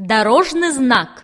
Дорожный знак.